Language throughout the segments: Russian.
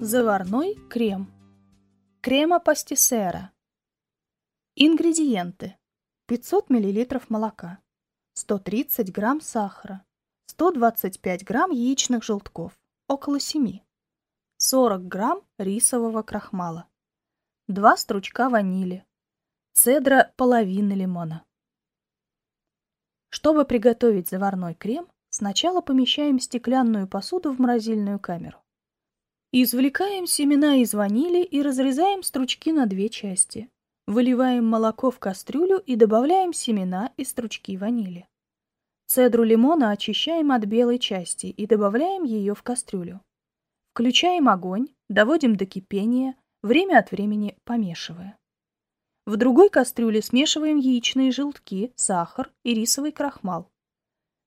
Заварной крем. Крема пастисера. Ингредиенты. 500 мл молока, 130 грамм сахара, 125 грамм яичных желтков, около 7, 40 грамм рисового крахмала, 2 стручка ванили, цедра половины лимона. Чтобы приготовить заварной крем, сначала помещаем стеклянную посуду в морозильную камеру. Извлекаем семена из ванили и разрезаем стручки на две части. Выливаем молоко в кастрюлю и добавляем семена и стручки ванили. Цедру лимона очищаем от белой части и добавляем ее в кастрюлю. Включаем огонь, доводим до кипения, время от времени помешивая. В другой кастрюле смешиваем яичные желтки, сахар и рисовый крахмал.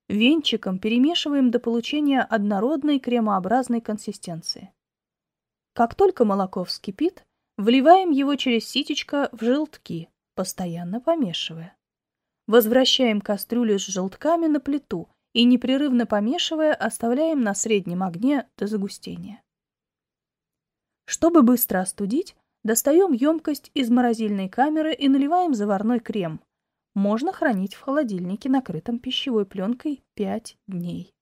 Венчиком перемешиваем до получения однородной кремообразной консистенции. Как только молоко вскипит, вливаем его через ситечко в желтки, постоянно помешивая. Возвращаем кастрюлю с желтками на плиту и, непрерывно помешивая, оставляем на среднем огне до загустения. Чтобы быстро остудить, достаем емкость из морозильной камеры и наливаем заварной крем. Можно хранить в холодильнике, накрытом пищевой пленкой 5 дней.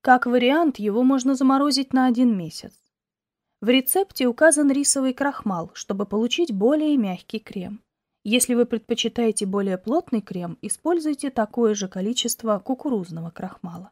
Как вариант, его можно заморозить на один месяц. В рецепте указан рисовый крахмал, чтобы получить более мягкий крем. Если вы предпочитаете более плотный крем, используйте такое же количество кукурузного крахмала.